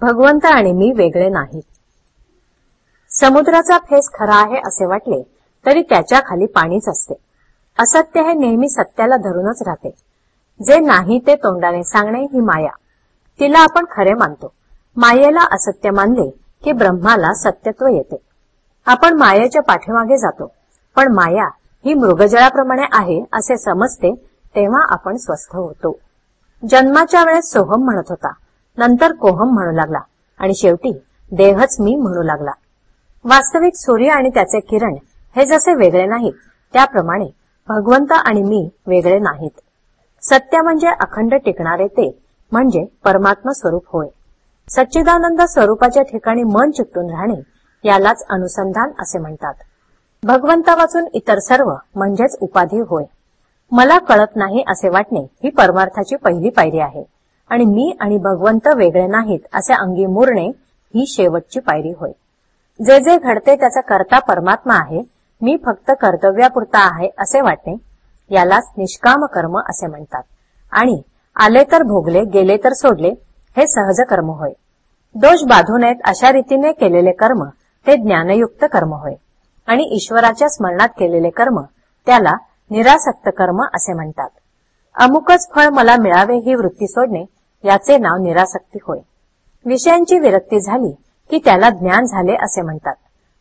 भगवंत आणि मी वेगळे नाहीत समुद्राचा फेस खरा आहे असे वाटले तरी त्याच्याखाली पाणीच असते. असत्य हे नेहमी सत्याला धरूनच राहते. जे नाही ते तोंडाने सांगणे ही माया. तिला आपण खरे मानतो. मायेला असत्य मानले की ब्रह्माला सत्यत्व येते. आपण मायेच्या पाठीमागे जातो. पण माया ही मृगजळाप्रमाणे आहे असे समजते तेव्हा आपण स्वस्थ होतो. जन्माच्या वेळेस सोहम म्हणत होता नंतर कोहम म्हणू लागला. आणि शेवटी देहच मी म्हणू लागला. वास्तविक सूर्य आणि त्याचे किरण हे जसे वेगळे नाहीत त्याप्रमाणे भगवंत आणि मी वेगळे नाहीत. सत्य म्हणजे अखंड टिकणारे ते म्हणजे परमात्मा स्वरूप होय. सच्चिदानंद स्वरूपाच्या ठिकाणी मन चिकटून राहणे यालाच अनुसंधान असे म्हणतात. भगवंता वाचून इतर सर्व म्हणजेच उपाधी होय. मला कळत नाही असे वाटणे ही परमार्थाची पहिली पायरी आहे. आणि मी आणि भगवंत वेगळे नाहीत असे अंगी मुरणे ही शेवटची पायरी होय. जे जे घडते त्याचा करता परमात्मा आहे मी फक्त कर्तव्यापुरता आहे असे वाटणे यालाच निष्काम कर्म असे म्हणतात. आणि आले तर भोगले गेले तर सोडले हे सहज कर्म होय. दोष बाधू नयेत अशा रीतीने केलेले कर्म ते ज्ञानयुक्त कर्म होय. आणि ईश्वराच्या स्मरणात केलेले कर्म त्याला निरासक्त कर्म असे म्हणतात. अमुकच फळ मला मिळावे ही वृत्ती सोडणे याचे नाव निरासक्ती होय. विषयांची विरक्ती झाली की त्याला ज्ञान झाले असे म्हणतात.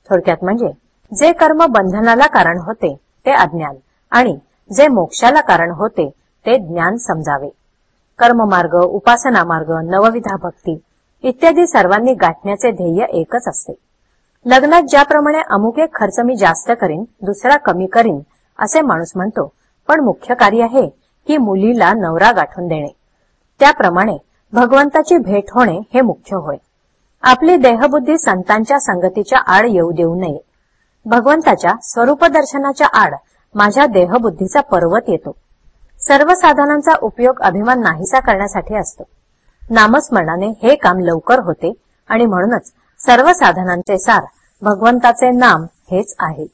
थोडक्यात म्हणजे जे कर्म बंधनाला कारण होते ते अज्ञान आणि जे मोक्षाला कारण होते ते ज्ञान समजावे. कर्ममार्ग उपासना मार्ग नवविधा भक्ती इत्यादी सर्वांनी गाठण्याचे ध्येय एकच असते. लग्नात ज्याप्रमाणे अमुक एक खर्च मी जास्त करीन दुसरा कमी करीन असे माणूस म्हणतो पण मुख्य कार्य आहे की मुलीला नवरा गाठून देणे. त्याप्रमाणे भगवंताची भेट होणे हे मुख्य होय. आपली देहबुद्धी संतांच्या संगतीच्या आड येऊ देऊ नये. भगवंताच्या स्वरूप दर्शनाच्या आड माझ्या देहबुद्धीचा पर्वत येतो. सर्व साधनांचा उपयोग अभिमान नाहीसा करण्यासाठी असतो. नामस्मरणाने हे काम लवकर होते आणि म्हणूनच सर्व साधनांचे सार भगवंताचे नाम हेच आहे.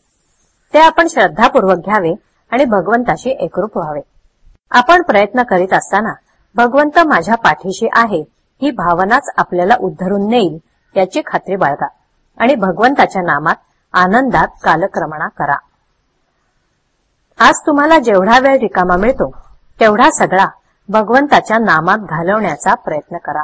ते आपण श्रद्धापूर्वक घ्यावे आणि भगवंताशी एकरूप व्हावे. आपण प्रयत्न करीत असताना भगवंत माझ्या पाठीशी आहे ही भावनाच आपल्याला उद्धरून नेईल याची खात्री बाळगा. आणि भगवंताच्या नामात आनंदात कालक्रमणा करा. आज तुम्हाला जेवढा वेळ रिकामा मिळतो तेवढा सगळा भगवंताच्या नामात घालवण्याचा प्रयत्न करा.